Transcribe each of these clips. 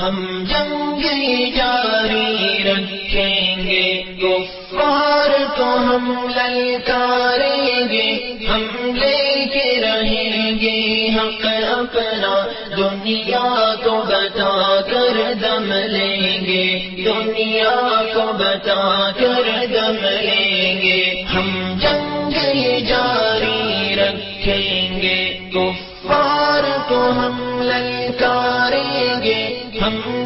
ہم جنگ جاری رکھیں گے گفار کو ہم للکاریں گے، ہم لے کے رہیں گے حق اپنا، دنیا کو بتا کر دم لیں گے، دنیا کو بتا کر دم لیں گے۔ ہم جنگ جاری رکھیں گے گفار کو ہم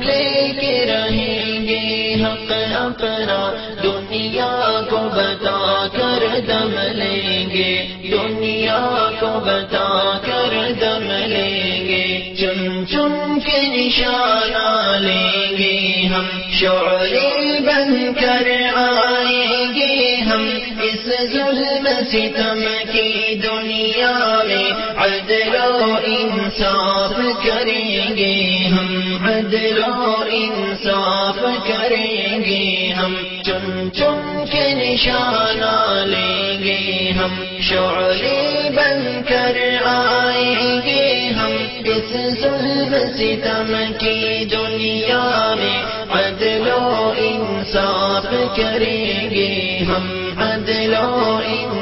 لے کے رہیں گے حق اپنا، دنیا کو بتا کر دم لیں گے۔ دنیا کو بتا کر دم لیں گے۔ چن چن کے نشانہ لیں گے ہم۔ شعلے بن کر آئیں گے ہم۔ اس ظلم ستم کی دنیا میں عدل و انصاف کریں گے ہم۔ عدل و انصاف کریں گے ہم۔ چن چن کے نشانہ لیں گے ہم۔ شعلے بن کر آئیں گے ہم۔ اس ظلم ستم کی دنیا میں عدل و انصاف کریں گے ہم۔ عدل و انصاف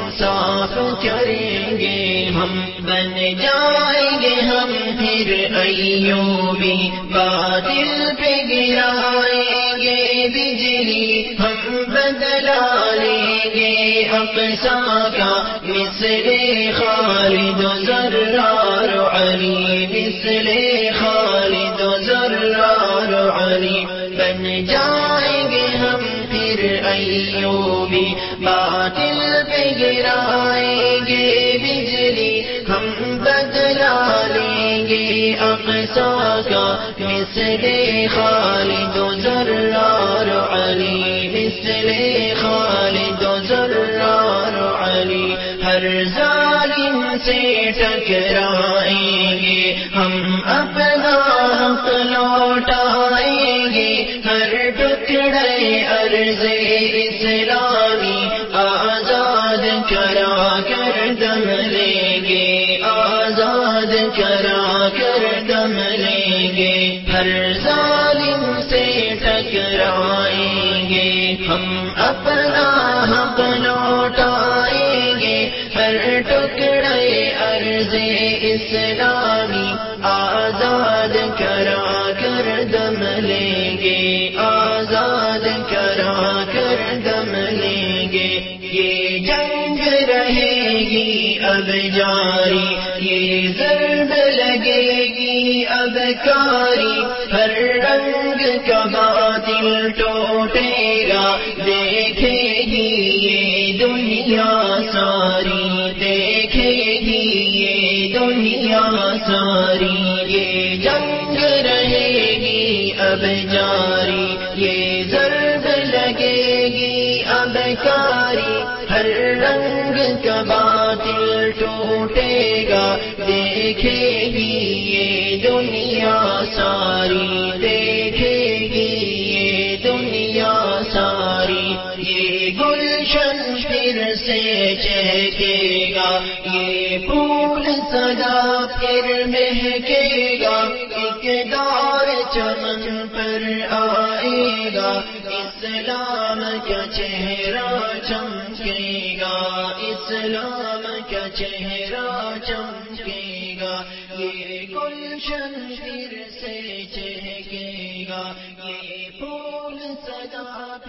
کریں گے ہم، بن جائیں گے ہم پھر ایوبی بادل پہ گرائیں گے بجلی، ہم بدلا لیں گے اقسا کا۔ مثل خالد ذرار علی، مثل خالد ذرار علی۔ پھر باطل پہ گرائیں گے، بجلی ہم بدلا لیں گے. اقسا کا مثل خالد ذرار علی، مثل خالد ذرار علی. ہر ظالم سے ٹکرائیں گے، ہم اپنا عرض اسلامی آزاد کرا کر دم لیں گے، آزاد کرا کر دم لیں گے۔ ہر ظالم سے ٹکرائیں گے۔ ہم اپنا حق لوٹائیں گے۔ ہر ٹکڑے عرض اسلامی یہ جنگ رہے گی، اب جاری، یہ ضرب لگے گی، اب کاری۔ ہر رنگ کا باطل ٹوٹے گا دیکھے گی یہ دنیا ساری۔ دیکھے گی یہ دنیا ساری۔ یہ جنگ رہے گی، اب جاری۔ یہ گی کاری ہر رنگ کا باطل ٹوٹے گا دیکھے گی یہ دنیا ساری، دیکھے گی یہ دنیا ساری۔ یہ گلشن پھر سے چہکے گا یہ پھول سدا پھر مہکے گا ایک دار چمن پر آئے گا اسلام کا چہرہ چمکے گا اسلام کا چہرہ چمکے گا یہ گلشن پھر سے چہکے گا یہ پھول سدا پھر